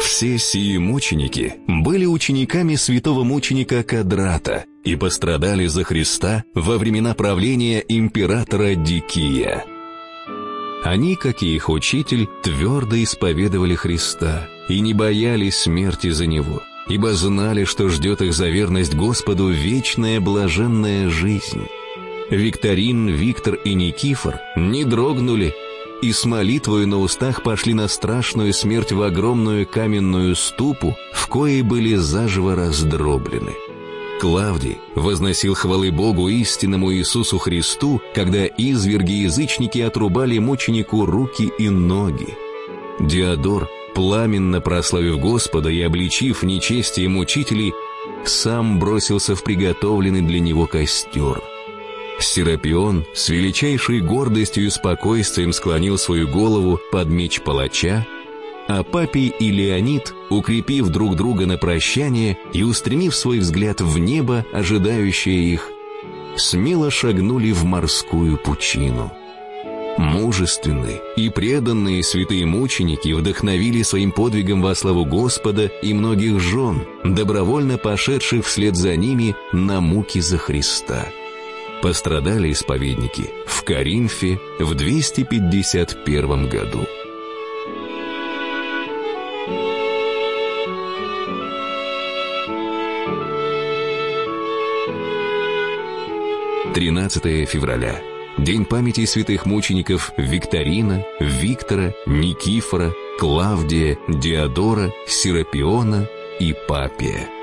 Все сии мученики были учениками святого мученика Кадрата и пострадали за Христа во времена правления императора Дикия. Они, как и их учитель, твердо исповедовали Христа и не боялись смерти за Него, ибо знали, что ждет их за верность Господу вечная блаженная жизнь. Викторин, Виктор и Никифор не дрогнули и с молитвой на устах пошли на страшную смерть в огромную каменную ступу, в коей были заживо раздроблены. Клавдий возносил хвалы Богу истинному Иисусу Христу, когда изверги-язычники отрубали мученику руки и ноги. Диодор, пламенно прославив Господа и обличив нечестие мучителей, сам бросился в приготовленный для него костер – Серапион с величайшей гордостью и спокойствием склонил свою голову под меч палача, а Папий и Леонид, укрепив друг друга на прощание и устремив свой взгляд в небо, ожидающее их, смело шагнули в морскую пучину. Мужественные и преданные святые мученики вдохновили своим подвигом во славу Господа и многих жен, добровольно пошедших вслед за ними на муки за Христа пострадали исповедники в Каринфе в 251 году. Тринадцатое февраля. День памяти святых мучеников Викторина, Виктора, Никифора, Клавдия, Диодора, Серапиона и Папия.